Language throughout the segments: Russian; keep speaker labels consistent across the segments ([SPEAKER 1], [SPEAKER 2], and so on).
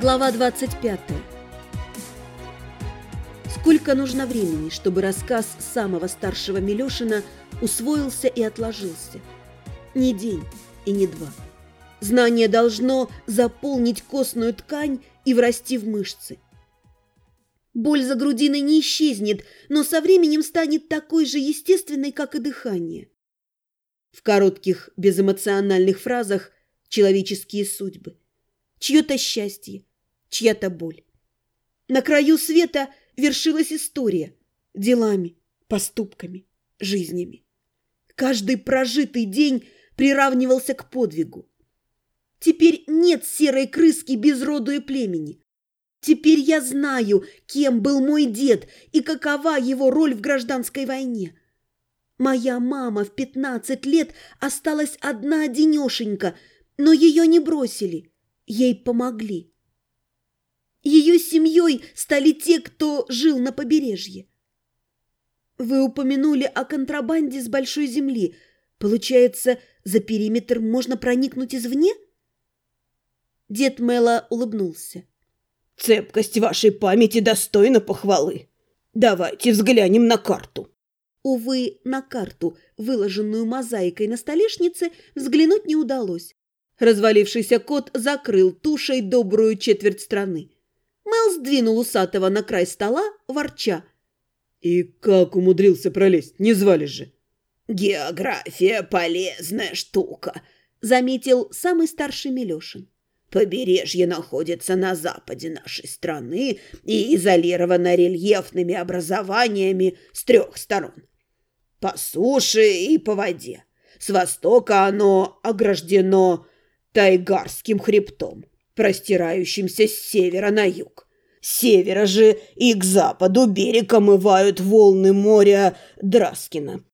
[SPEAKER 1] Глава 25. Сколько нужно времени, чтобы рассказ самого старшего Милешина усвоился и отложился? Не день и не два. Знание должно заполнить костную ткань и врасти в мышцы. Боль за грудиной не исчезнет, но со временем станет такой же естественной, как и дыхание. В коротких, безэмоциональных фразах человеческие судьбы. Чье-то счастье, чья-то боль. На краю света вершилась история делами, поступками, жизнями. Каждый прожитый день приравнивался к подвигу. Теперь нет серой крыски без роду и племени. Теперь я знаю, кем был мой дед и какова его роль в гражданской войне. Моя мама в пятнадцать лет осталась одна-одинешенька, но ее не бросили, ей помогли. Ее семьей стали те, кто жил на побережье. Вы упомянули о контрабанде с большой земли. Получается, за периметр можно проникнуть извне? Дед Мэла улыбнулся.
[SPEAKER 2] Цепкость вашей памяти достойна похвалы. Давайте взглянем на карту.
[SPEAKER 1] Увы, на карту, выложенную мозаикой на столешнице, взглянуть не удалось. Развалившийся кот закрыл тушей добрую четверть страны. Сдвинул усатого на край стола, ворча.
[SPEAKER 3] «И как умудрился пролезть? Не звали же!»
[SPEAKER 2] «География – полезная штука», –
[SPEAKER 1] заметил самый старший Милешин.
[SPEAKER 2] «Побережье находится на западе нашей страны и изолировано рельефными образованиями с трех сторон. По суше и по воде. С востока оно ограждено Тайгарским хребтом, простирающимся с севера на юг. Севера же и к западу берег омывают волны моря Драскина.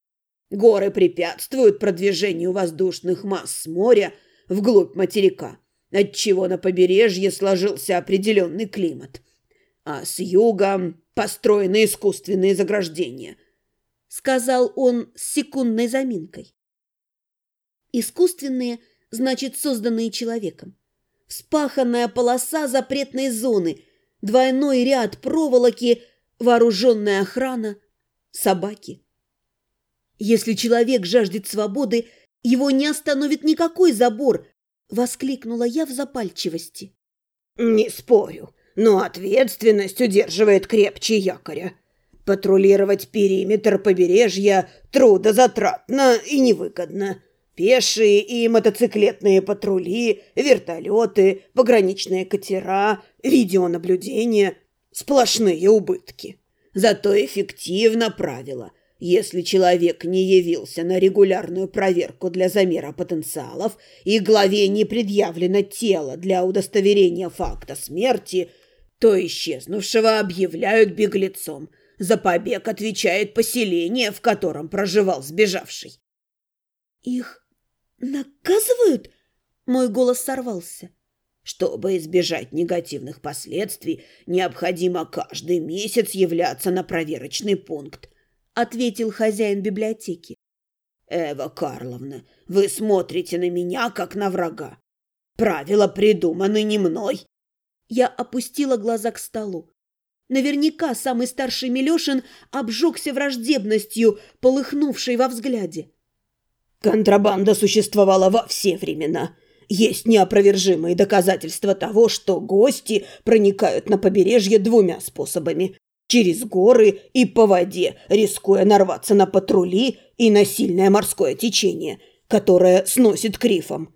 [SPEAKER 2] Горы препятствуют продвижению воздушных масс с моря вглубь материка, отчего на побережье сложился определенный климат. А с юга построены искусственные заграждения,
[SPEAKER 1] сказал он с секундной заминкой. Искусственные, значит, созданные человеком. Вспаханная полоса запретной зоны, двойной ряд проволоки, вооруженная охрана, собаки. Если человек жаждет свободы, его не остановит никакой забор, воскликнула я в запальчивости.
[SPEAKER 2] Не спорю, но ответственность удерживает крепче якоря. Патрулировать периметр побережья трудозатратно и невыгодно. Пешие и мотоциклетные патрули, вертолеты, пограничные катера, видеонаблюдение – сплошные убытки. Зато эффективно правило. Если человек не явился на регулярную проверку для замера потенциалов и главе не предъявлено тело для удостоверения факта смерти, то исчезнувшего объявляют беглецом. За побег отвечает поселение, в котором проживал сбежавший.
[SPEAKER 1] Их «Наказывают?» Мой голос сорвался.
[SPEAKER 2] Чтобы избежать негативных последствий, необходимо каждый месяц являться на проверочный пункт, ответил хозяин библиотеки. Эва Карловна, вы смотрите на меня, как на врага. Правила придуманы не мной.
[SPEAKER 1] Я опустила глаза к столу. Наверняка самый старший Милешин обжегся враждебностью, полыхнувшей во взгляде.
[SPEAKER 2] Контрабанда существовала во все времена. Есть неопровержимые доказательства того, что гости проникают на побережье двумя способами – через горы и по воде, рискуя нарваться на патрули и на сильное морское течение, которое сносит к рифам.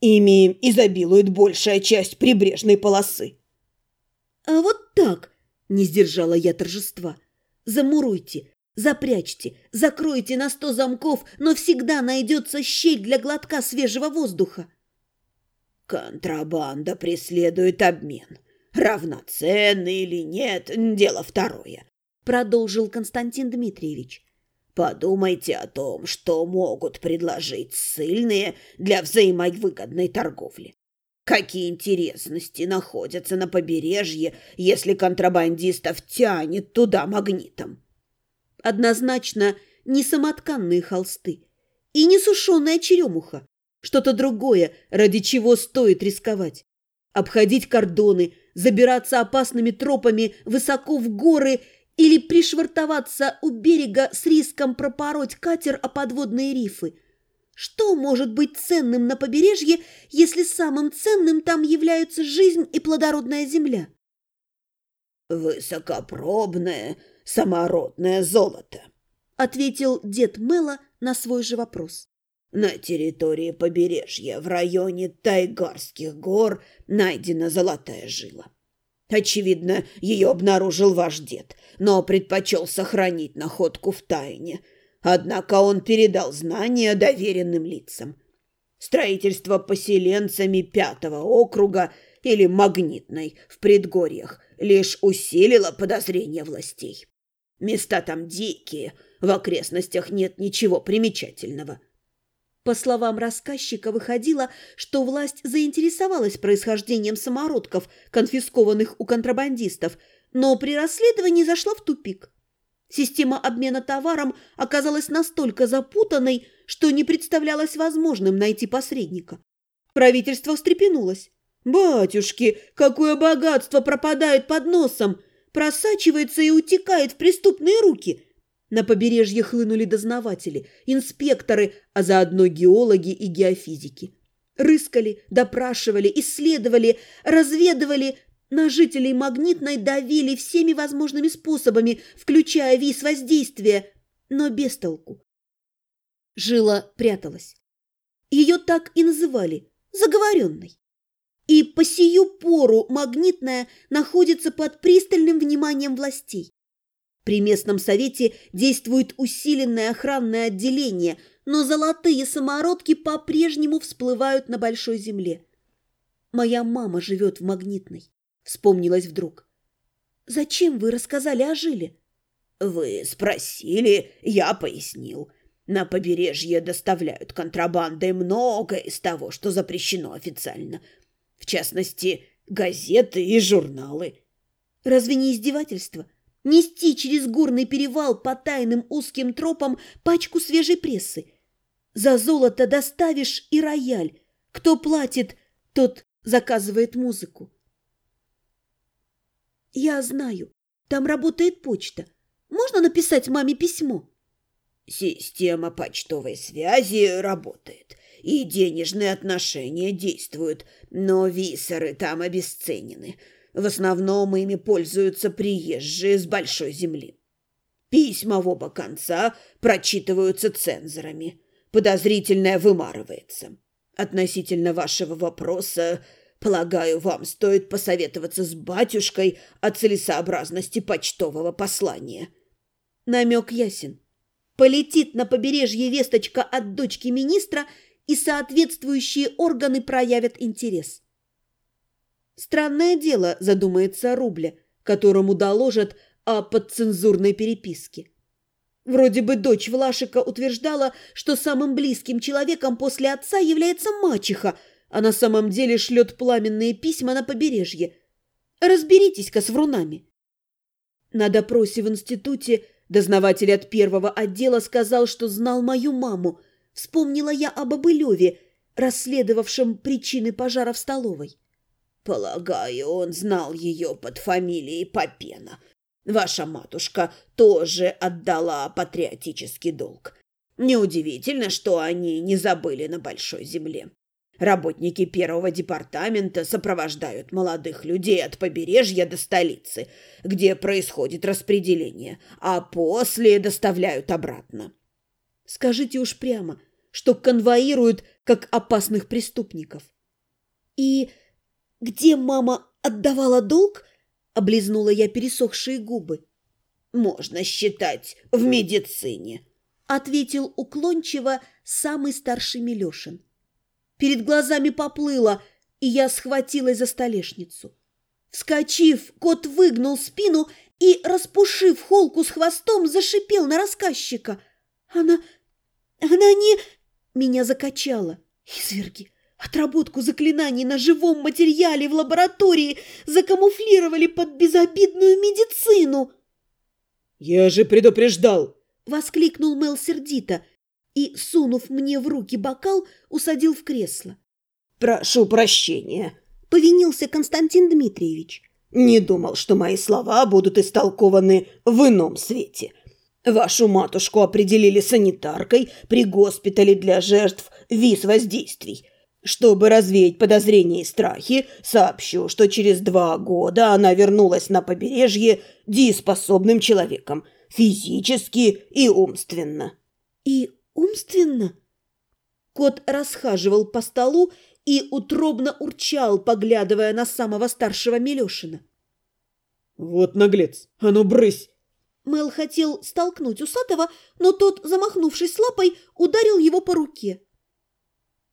[SPEAKER 2] Ими изобилует большая часть прибрежной полосы.
[SPEAKER 1] «А вот так!» – не сдержала я торжества. «Замуруйте, Запрячьте, закройте на сто замков, но всегда найдется щель для глотка свежего воздуха.
[SPEAKER 2] Контрабанда преследует обмен. Равноценный или нет, дело второе, продолжил Константин Дмитриевич. Подумайте о том, что могут предложить ссыльные для взаимовыгодной торговли. Какие интересности находятся на побережье, если контрабандистов тянет туда магнитом?
[SPEAKER 1] Однозначно не самотканные холсты и не сушеная черемуха. Что-то другое, ради чего стоит рисковать. Обходить кордоны, забираться опасными тропами высоко в горы или пришвартоваться у берега с риском пропороть катер о подводные рифы. Что может быть ценным на побережье, если самым ценным там являются жизнь и плодородная земля?
[SPEAKER 2] «Высокопробное самородное золото», — ответил дед Мэла на свой же вопрос. На территории побережья в районе Тайгарских гор найдена золотая жила. Очевидно, ее обнаружил ваш дед, но предпочел сохранить находку в тайне. Однако он передал знания доверенным лицам. Строительство поселенцами пятого округа или магнитной в предгорьях лишь усилило подозрения властей. Места там дикие, в окрестностях нет ничего примечательного –
[SPEAKER 1] по словам рассказчика, выходило, что власть заинтересовалась происхождением самородков, конфискованных у контрабандистов, но при расследовании зашла в тупик. Система обмена товаром оказалась настолько запутанной, что не представлялось возможным найти посредника. Правительство встрепенулось. «Батюшки, какое богатство пропадает под носом! Просачивается и утекает в преступные руки!» На побережье хлынули дознаватели, инспекторы, а заодно геологи и геофизики. Рыскали, допрашивали, исследовали, разведывали. На жителей Магнитной давили всеми возможными способами, включая виз воздействия, но без толку. Жила пряталась. Ее так и называли – заговоренной. И по сию пору Магнитная находится под пристальным вниманием властей. При местном совете действует усиленное охранное отделение, но золотые самородки по-прежнему всплывают на большой земле. Моя мама живет в Магнитной. Вспомнилась вдруг. Зачем вы рассказали о Жиле?
[SPEAKER 2] Вы спросили, я пояснил. На побережье доставляют контрабандой многое из того, что запрещено официально. В частности, газеты и журналы.
[SPEAKER 1] Разве не издевательство? — Нести через горный перевал по тайным узким тропам пачку свежей прессы. За золото доставишь и рояль. Кто платит, тот заказывает музыку. Я знаю, там работает почта. Можно написать маме письмо?
[SPEAKER 2] Система почтовой связи работает, и денежные отношения действуют, но висеры там обесценены – в основном ими пользуются приезжие с большой земли. Письма в оба конца прочитываются цензорами. Подозрительное вымарывается. Относительно вашего вопроса, полагаю, вам стоит посоветоваться с батюшкой о целесообразности почтового послания.
[SPEAKER 1] Намек ясен. Полетит на побережье весточка от дочки министра, и соответствующие органы проявят интерес. Странное дело, задумается Рубля, которому доложат о подцензурной переписке. Вроде бы дочь Влашика утверждала, что самым близким человеком после отца является мачеха, а на самом деле шлет пламенные письма на побережье. Разберитесь-ка с врунами. На допросе в институте дознаватель от первого отдела сказал, что знал мою маму. Вспомнила я об Обылеве, расследовавшем причины пожара в столовой.
[SPEAKER 2] Полагаю, он знал ее под фамилией Попена. Ваша матушка тоже отдала патриотический долг. Неудивительно, что они не забыли на большой земле. Работники первого департамента сопровождают молодых людей от побережья до столицы, где происходит распределение, а после доставляют обратно.
[SPEAKER 1] Скажите уж прямо, что конвоируют как опасных преступников. И «Где мама отдавала долг?» – облизнула я пересохшие губы.
[SPEAKER 2] «Можно считать в медицине», –
[SPEAKER 1] ответил уклончиво самый старший Милешин. Перед глазами поплыло, и я схватилась за столешницу. Вскочив, кот выгнул спину и, распушив холку с хвостом, зашипел на рассказчика. «Она... она не...» Меня закачало. «Изверги! Отработку заклинаний на живом материале в лаборатории закамуфлировали под безобидную медицину.
[SPEAKER 3] «Я же предупреждал!»
[SPEAKER 1] — воскликнул Мел сердито и, сунув мне в руки бокал, усадил в кресло.
[SPEAKER 2] «Прошу прощения!»
[SPEAKER 1] — повинился Константин Дмитриевич.
[SPEAKER 2] Не думал, что мои слова будут истолкованы в ином свете. Вашу матушку определили санитаркой при госпитале для жертв ВИС-воздействий. Чтобы развеять подозрения и страхи, сообщу, что через два года она вернулась на побережье дееспособным человеком, физически и умственно.
[SPEAKER 1] И умственно? Кот расхаживал по столу и утробно урчал, поглядывая на самого старшего Милешина.
[SPEAKER 3] «Вот наглец! А ну, брысь!»
[SPEAKER 1] Мел хотел столкнуть усатого, но тот, замахнувшись лапой, ударил его по руке.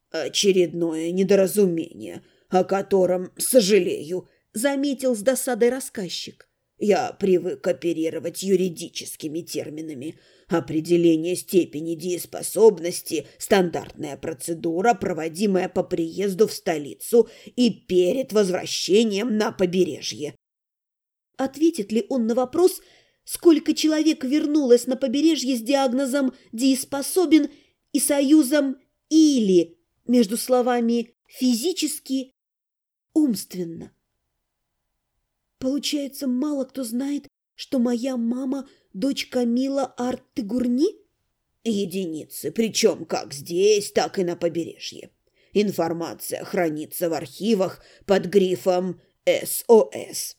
[SPEAKER 2] «Очередное недоразумение, о котором сожалею», — заметил с досадой рассказчик. «Я привык оперировать юридическими терминами. Определение степени дееспособности – стандартная процедура, проводимая по приезду в столицу и перед возвращением на побережье».
[SPEAKER 1] Ответит ли он на вопрос, сколько человек вернулось на побережье с диагнозом «дееспособен» и союзом «или» между словами «физически», «умственно». Получается, мало кто знает, что моя мама – дочь Камила Арт-Тыгурни?
[SPEAKER 2] Единицы, причем как здесь, так и на побережье. Информация хранится в архивах под грифом «СОС».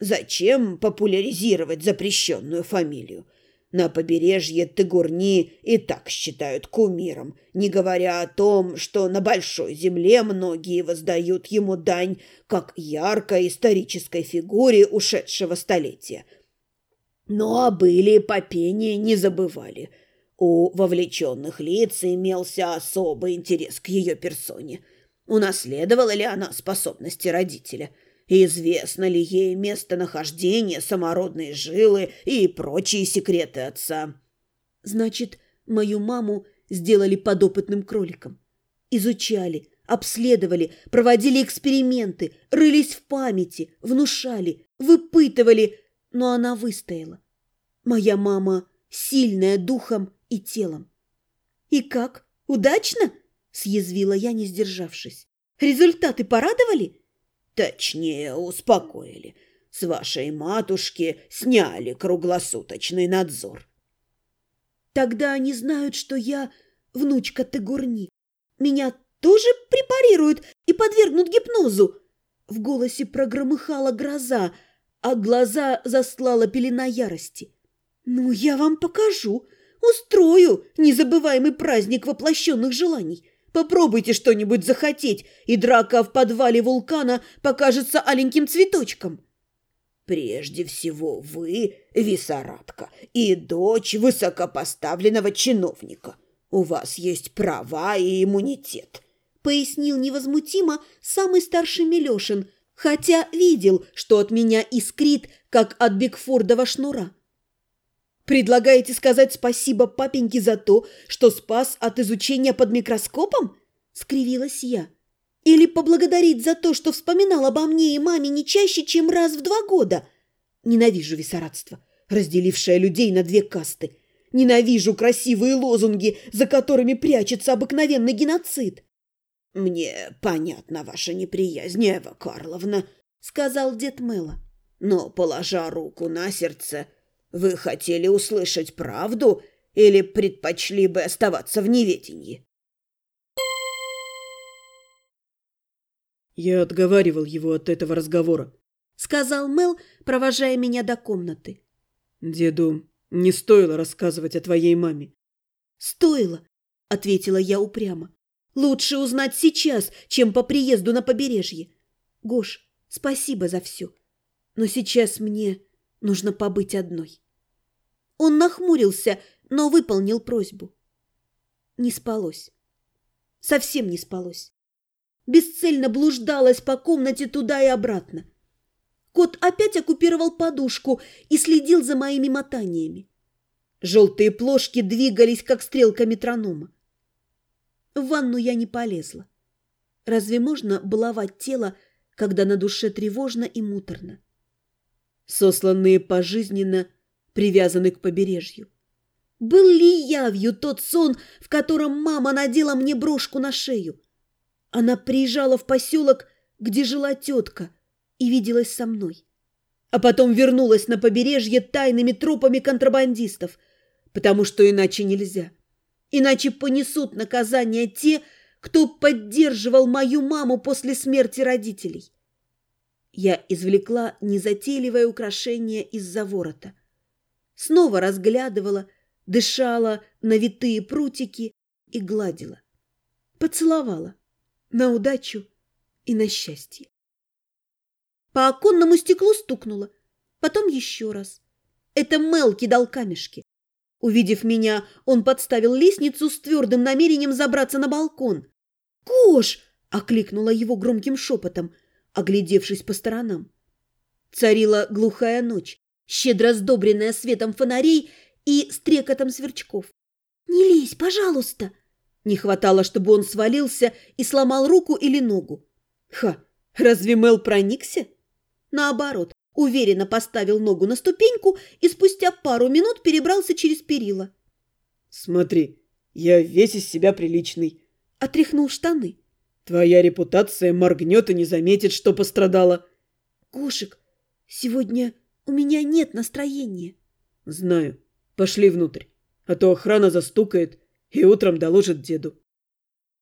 [SPEAKER 2] Зачем популяризировать запрещенную фамилию? На побережье Тыгурни и так считают кумиром, не говоря о том, что на Большой Земле многие воздают ему дань как яркой исторической фигуре ушедшего столетия. Но о были попение не забывали. У вовлеченных лиц имелся особый интерес к ее персоне. Унаследовала ли она способности родителя – Известно ли ей местонахождение самородной жилы и прочие секреты отца?
[SPEAKER 1] Значит, мою маму сделали подопытным кроликом. Изучали, обследовали, проводили эксперименты, рылись в памяти, внушали, выпытывали, но она выстояла. Моя мама сильная духом и телом. «И как? Удачно?» – съязвила я, не сдержавшись. «Результаты порадовали?»
[SPEAKER 2] Точнее, успокоили. С вашей матушки сняли круглосуточный надзор.
[SPEAKER 1] Тогда они знают, что я внучка Тегурни. Меня тоже препарируют и подвергнут гипнозу. В голосе прогромыхала гроза, а глаза заслала пелена ярости. Ну, я вам покажу. Устрою незабываемый праздник воплощенных желаний. Попробуйте что-нибудь захотеть, и драка в подвале вулкана покажется аленьким цветочком.
[SPEAKER 2] Прежде всего вы, Висаратка, и дочь высокопоставленного чиновника. У вас есть права и иммунитет, —
[SPEAKER 1] пояснил невозмутимо самый старший Милешин, хотя видел, что от меня искрит, как от Бигфордова шнура. Предлагаете сказать спасибо папеньке за то, что спас от изучения под микроскопом? Скривилась я. Или поблагодарить за то, что вспоминал обо мне и маме не чаще, чем раз в два года? Ненавижу висорадство, разделившее людей на две касты. Ненавижу красивые лозунги, за которыми прячется обыкновенный геноцид.
[SPEAKER 2] «Мне понятна ваша неприязнь, Эва Карловна», — сказал дед Мэла. «Но, положа руку на сердце, — вы хотели услышать правду или предпочли бы оставаться в неведении?»
[SPEAKER 3] «Я отговаривал его от этого разговора», —
[SPEAKER 1] сказал Мел, провожая меня до комнаты.
[SPEAKER 3] «Деду не стоило рассказывать о твоей маме».
[SPEAKER 1] «Стоило», — ответила я упрямо. «Лучше узнать сейчас, чем по приезду на побережье. Гош, спасибо за все. Но сейчас мне нужно побыть одной». Он нахмурился, но выполнил просьбу. Не спалось. Совсем не спалось. Бесцельно блуждалась по комнате туда и обратно. Кот опять оккупировал подушку и следил за моими мотаниями. Желтые плошки двигались, как стрелка метронома. В ванну я не полезла. Разве можно баловать тело, когда на душе тревожно и муторно? Сосланные пожизненно – привязаны к побережью. Был ли явью тот сон, в котором мама надела мне брошку на шею? Она приезжала в поселок где жила тетка и виделась со мной. А потом вернулась на побережье тайными тропами контрабандистов, потому что иначе нельзя. Иначе понесут наказание те, кто поддерживал мою маму после смерти родителей. Я извлекла незатейливое украшение из-за ворота. Снова разглядывала, дышала на витые прутики и гладила. Поцеловала на удачу и на счастье. По оконному стеклу стукнула, потом еще раз. Это Мел кидал камешки. Увидев меня, он подставил лестницу с твердым намерением забраться на балкон. «Кош!» – окликнула его громким шепотом, оглядевшись по сторонам. Царила глухая ночь, щедро сдобренная светом фонарей и стрекотом сверчков. «Не лезь, пожалуйста!» Не хватало, чтобы он свалился и сломал руку или ногу. Ха, разве Мел проникся? Наоборот, уверенно поставил ногу на ступеньку и спустя пару минут перебрался через перила.
[SPEAKER 3] «Смотри, я весь из себя приличный», —
[SPEAKER 1] отряхнул штаны.
[SPEAKER 3] «Твоя репутация моргнет и не заметит, что пострадала».
[SPEAKER 1] «Кошек, сегодня у меня нет настроения».
[SPEAKER 3] «Знаю. Пошли внутрь, а то охрана застукает и утром доложит деду».